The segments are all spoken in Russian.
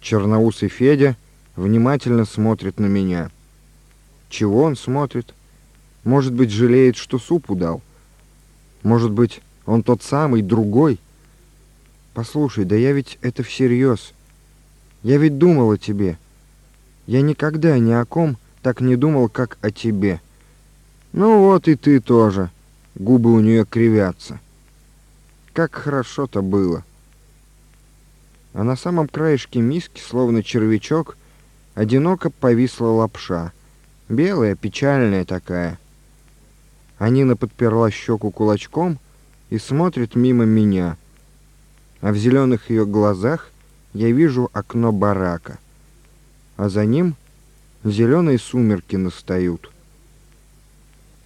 Черноусый Федя внимательно смотрит на меня. Чего он смотрит? Может быть, жалеет, что суп удал? Может быть, он тот самый, другой? Послушай, да я ведь это всерьез. Я ведь думал о тебе. Я никогда ни о ком так не думал, как о тебе. Ну вот и ты тоже. Губы у нее кривятся. Как хорошо-то было. А на самом краешке миски, словно червячок, одиноко повисла лапша. Белая, печальная такая. А Нина подперла щеку кулачком и смотрит мимо меня. А в зеленых ее глазах я вижу окно барака. А за ним зеленые сумерки настают.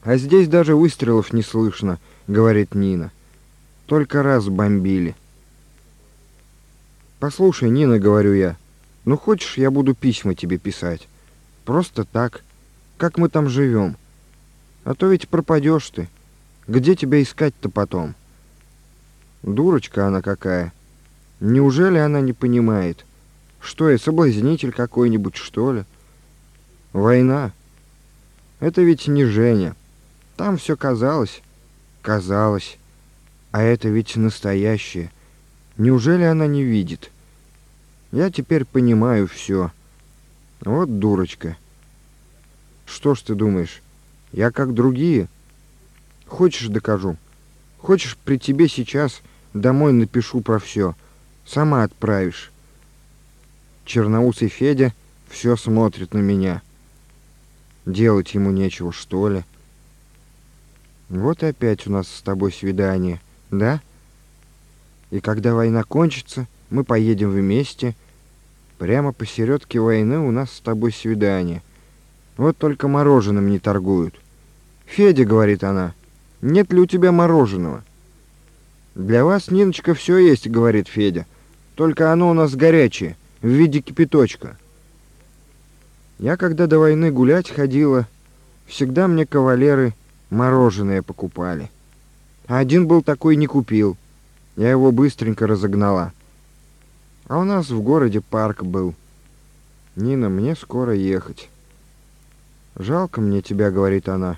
«А здесь даже выстрелов не слышно», — говорит Нина. «Только раз бомбили». «Послушай, Нина, — говорю я, — ну хочешь, я буду письма тебе писать? Просто так, как мы там живем. А то ведь пропадешь ты. Где тебя искать-то потом?» Дурочка она какая. Неужели она не понимает? Что я, соблазнитель какой-нибудь, что ли? Война. Это ведь не Женя. Там все казалось, казалось. А это ведь настоящее. Неужели она не видит? Я теперь понимаю все. Вот дурочка. Что ж ты думаешь, я как другие? Хочешь, докажу. Хочешь, при тебе сейчас домой напишу про все. Сама отправишь. Черноусый Федя все смотрит на меня. Делать ему нечего, что ли? Вот и опять у нас с тобой свидание, да? И когда война кончится, мы поедем вместе. Прямо посередке войны у нас с тобой свидание. Вот только мороженым не торгуют. «Федя», — говорит она, — «нет ли у тебя мороженого?» «Для вас, Ниночка, все есть», — говорит Федя. «Только оно у нас горячее, в виде кипяточка». Я, когда до войны гулять ходила, всегда мне кавалеры мороженое покупали. А один был такой, не купил. Я его быстренько разогнала. А у нас в городе парк был. Нина, мне скоро ехать. Жалко мне тебя, говорит она.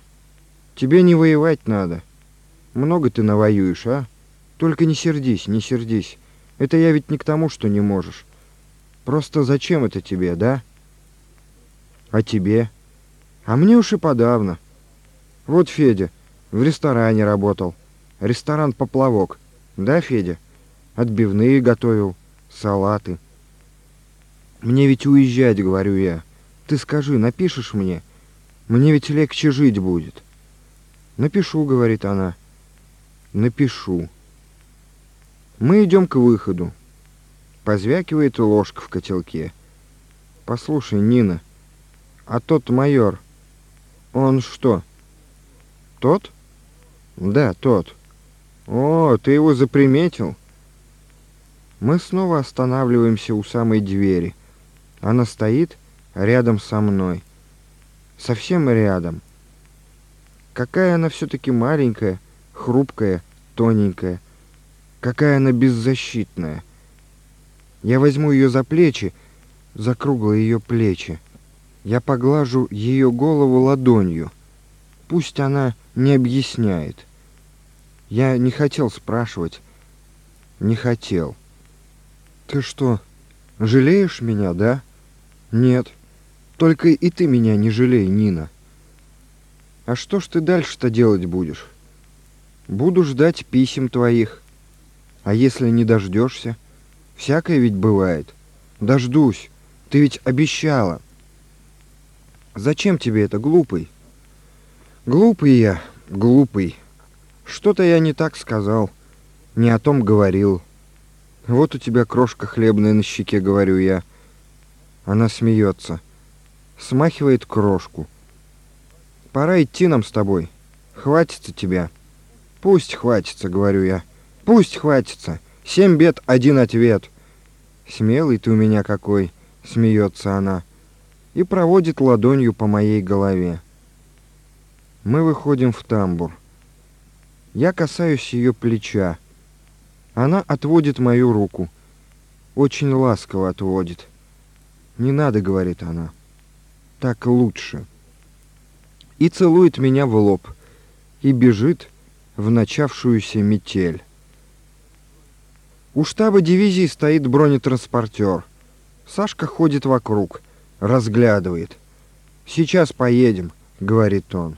Тебе не воевать надо. Много ты навоюешь, а? Только не сердись, не сердись. Это я ведь не к тому, что не можешь. Просто зачем это тебе, да? А тебе? А мне уж и подавно. Вот Федя в ресторане работал. Ресторан «Поплавок». Да, Федя? Отбивные готовил, салаты. Мне ведь уезжать, говорю я. Ты скажи, напишешь мне? Мне ведь легче жить будет. Напишу, говорит она. Напишу. Мы идем к выходу. Позвякивает ложка в котелке. Послушай, Нина, а тот майор, он что, тот? Да, тот. О, ты его заприметил? Мы снова останавливаемся у самой двери. Она стоит рядом со мной. Совсем рядом. Какая она все-таки маленькая, хрупкая, тоненькая. Какая она беззащитная. Я возьму ее за плечи, за круглые ее плечи. Я поглажу ее голову ладонью. Пусть она не объясняет. Я не хотел спрашивать. Не хотел. Ты что, жалеешь меня, да? Нет. Только и ты меня не жалей, Нина. А что ж ты дальше-то делать будешь? Буду ждать писем твоих. А если не дождешься? Всякое ведь бывает. Дождусь. Ты ведь обещала. Зачем тебе это, глупый? Глупый я, глупый. Что-то я не так сказал, не о том говорил. Вот у тебя крошка хлебная на щеке, говорю я. Она смеется, смахивает крошку. Пора идти нам с тобой. Хватится тебя. Пусть хватится, говорю я. Пусть хватится. Семь бед, один ответ. Смелый ты у меня какой, смеется она и проводит ладонью по моей голове. Мы выходим в тамбур. Я касаюсь ее плеча. Она отводит мою руку. Очень ласково отводит. «Не надо», — говорит она. «Так лучше». И целует меня в лоб. И бежит в начавшуюся метель. У штаба дивизии стоит бронетранспортер. Сашка ходит вокруг, разглядывает. «Сейчас поедем», — говорит он.